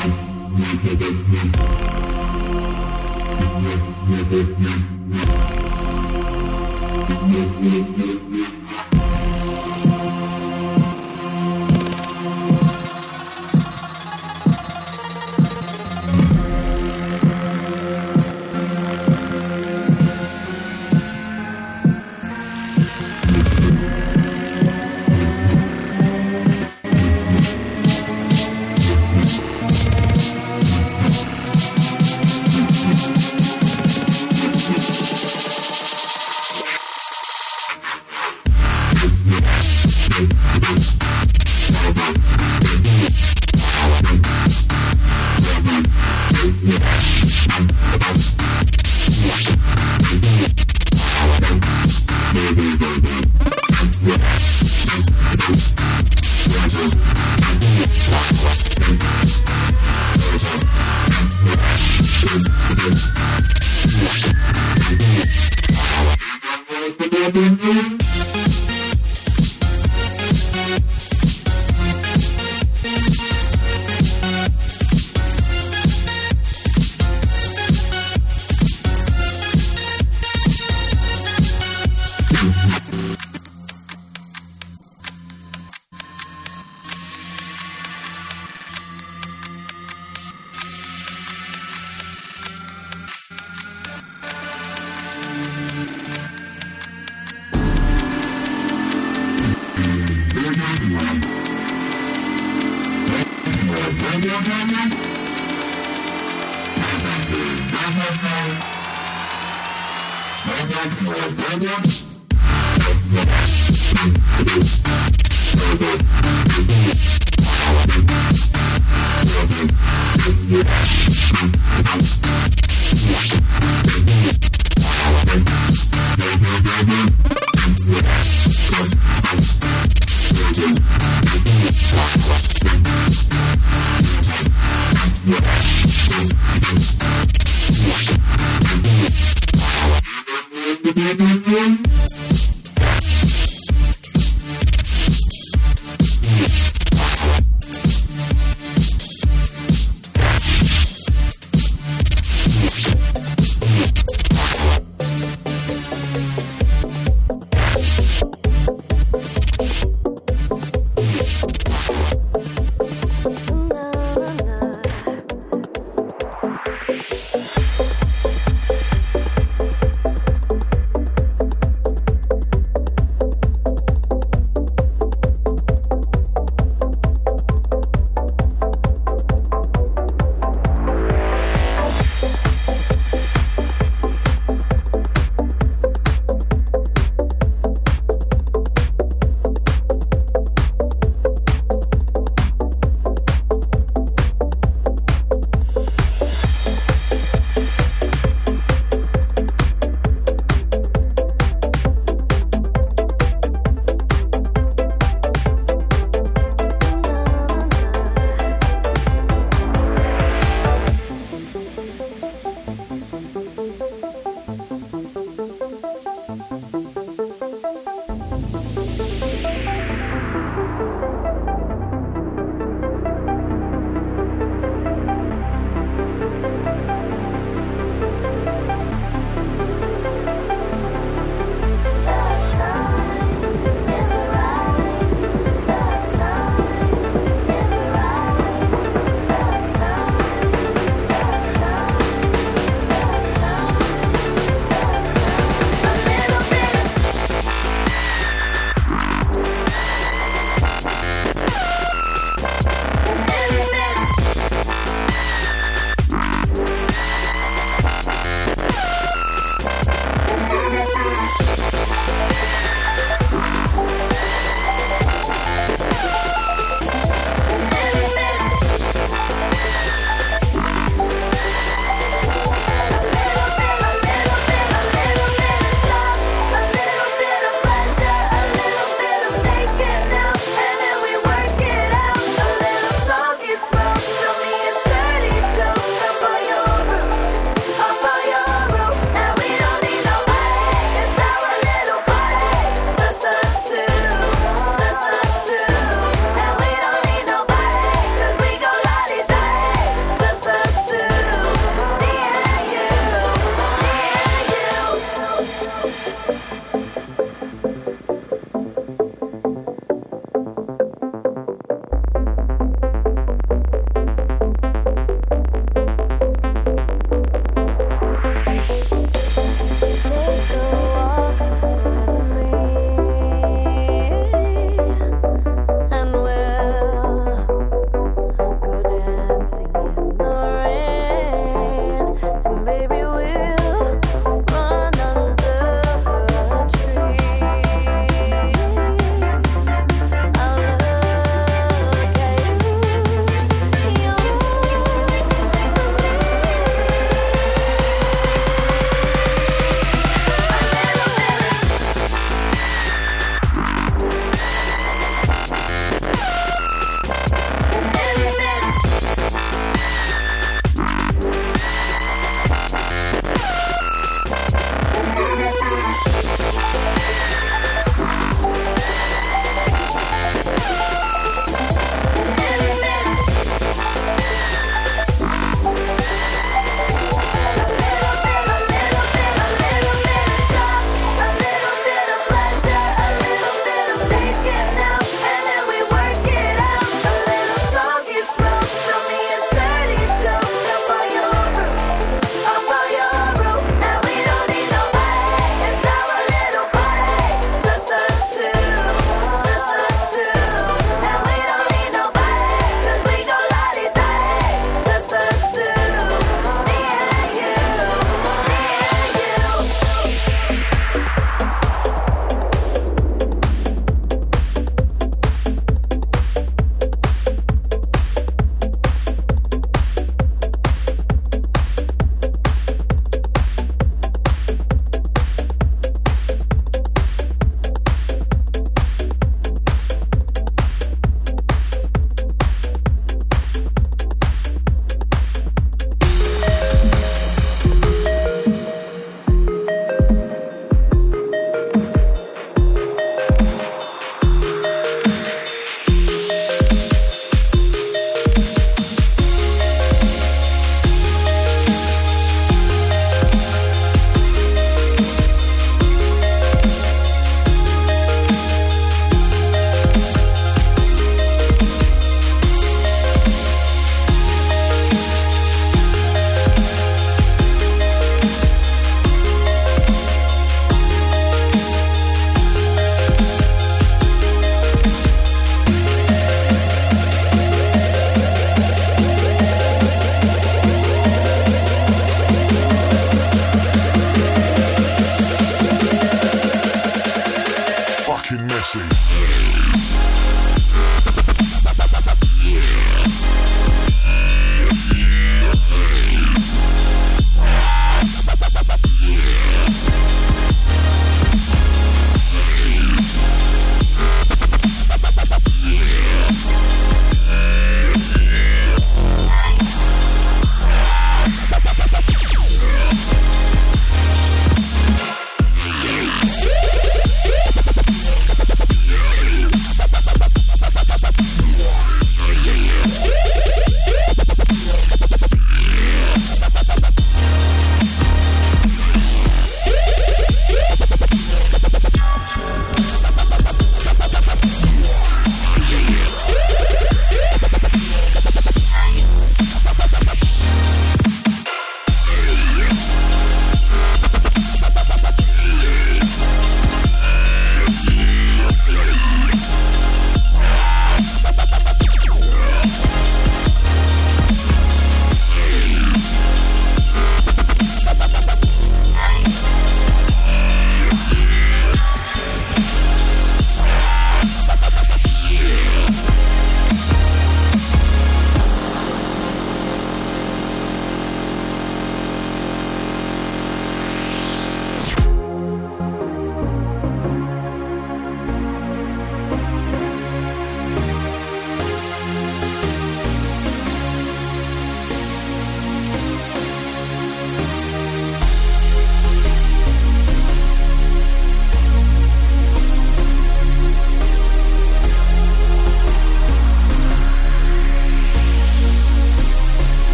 Thank you.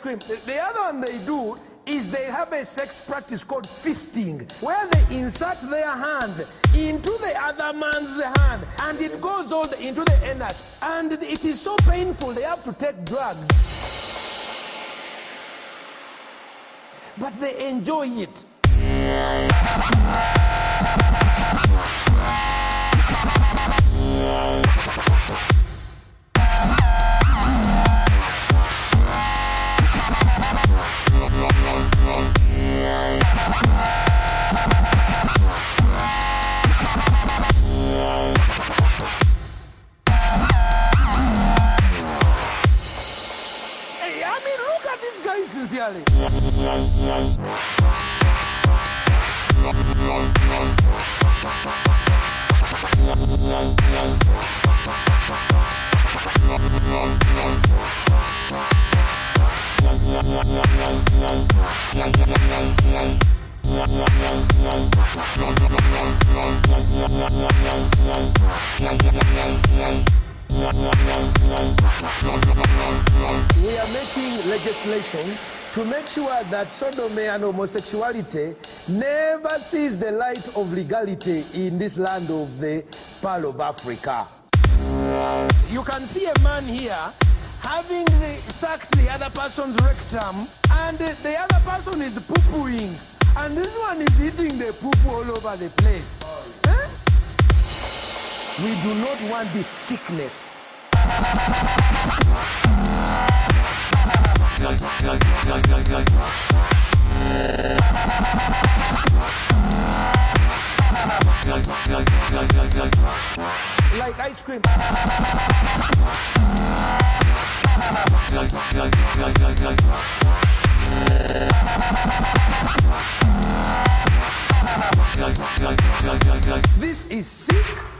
Cream. The, the other one they do is they have a sex practice called fisting, where they insert their hand into the other man's hand and it goes all the, into the anus. And it is so painful, they have to take drugs. But they enjoy it. essenziali. That sodomy and homosexuality never sees the light of legality in this land of the Pearl of Africa. You can see a man here having sucked the other person's rectum, and the other person is poo-pooing, and this one is eating the poo-poo all over the place. We do not want this sickness. Like ice cream. This is sick.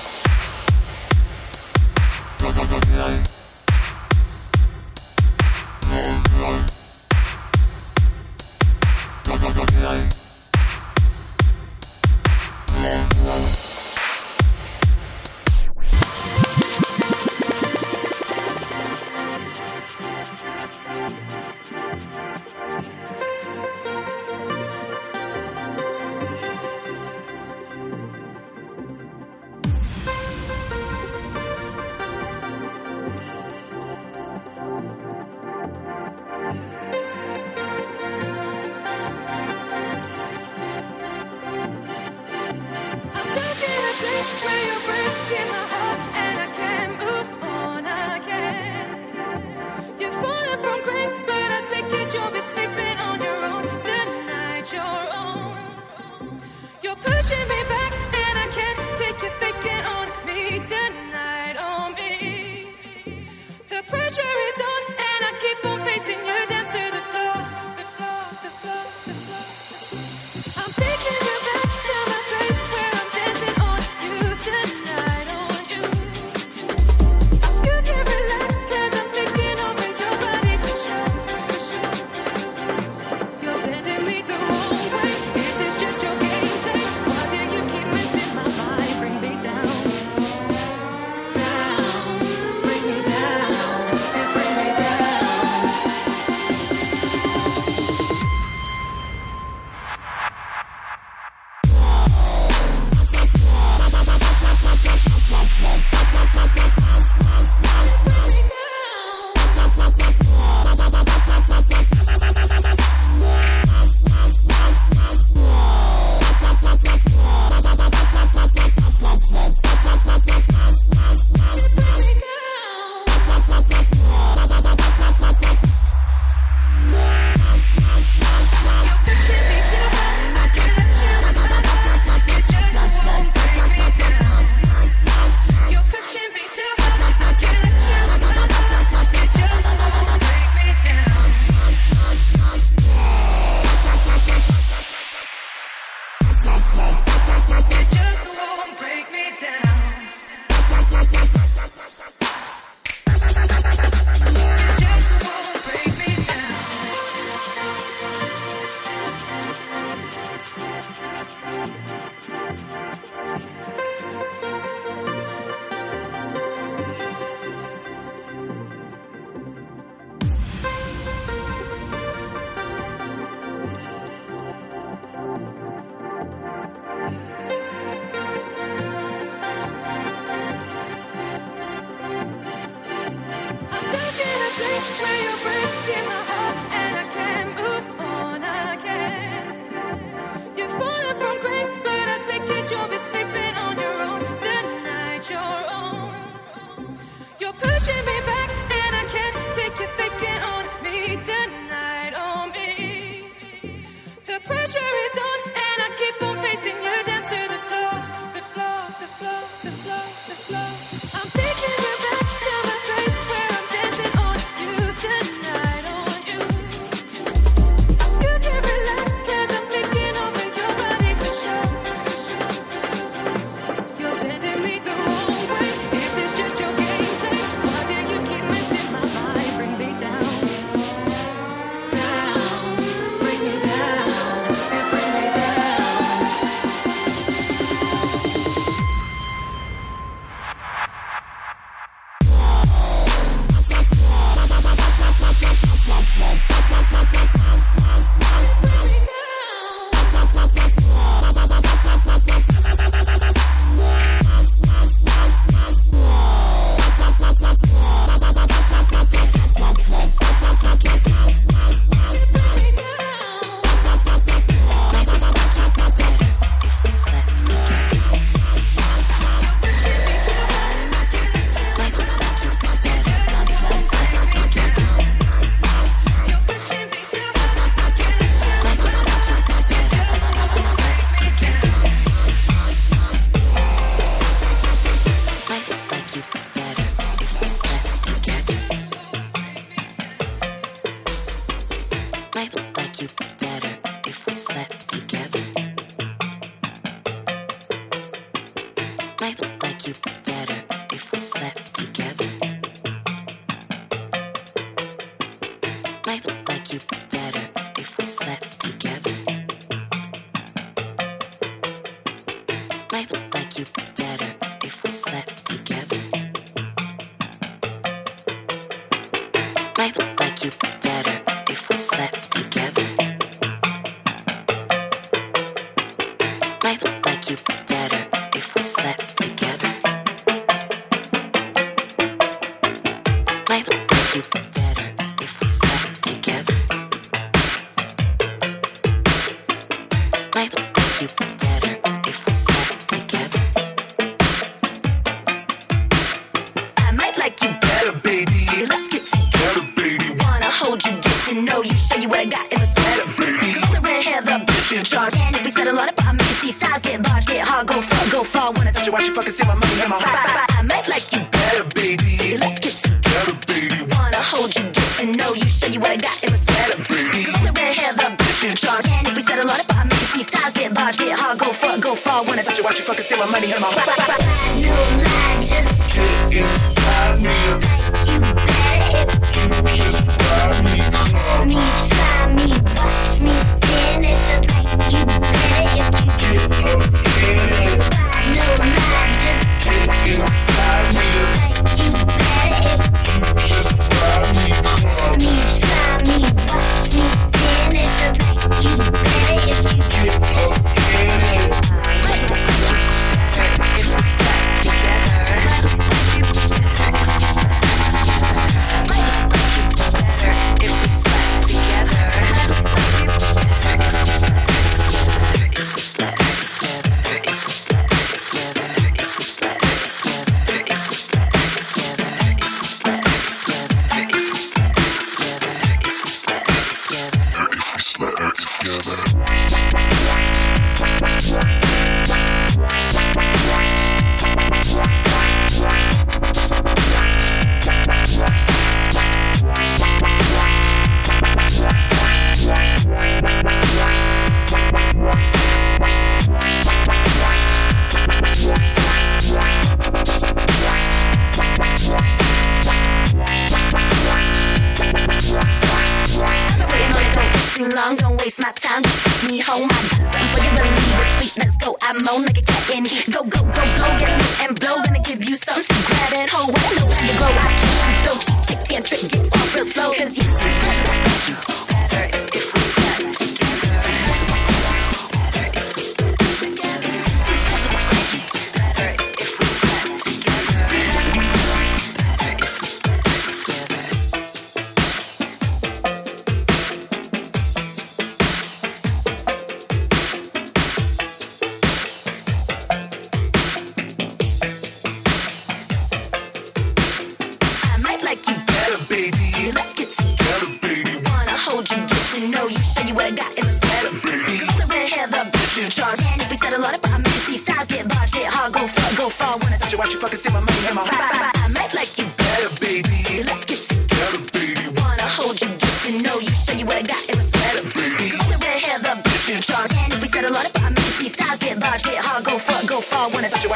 Long, long.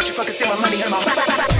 Watch you fucking see my money in my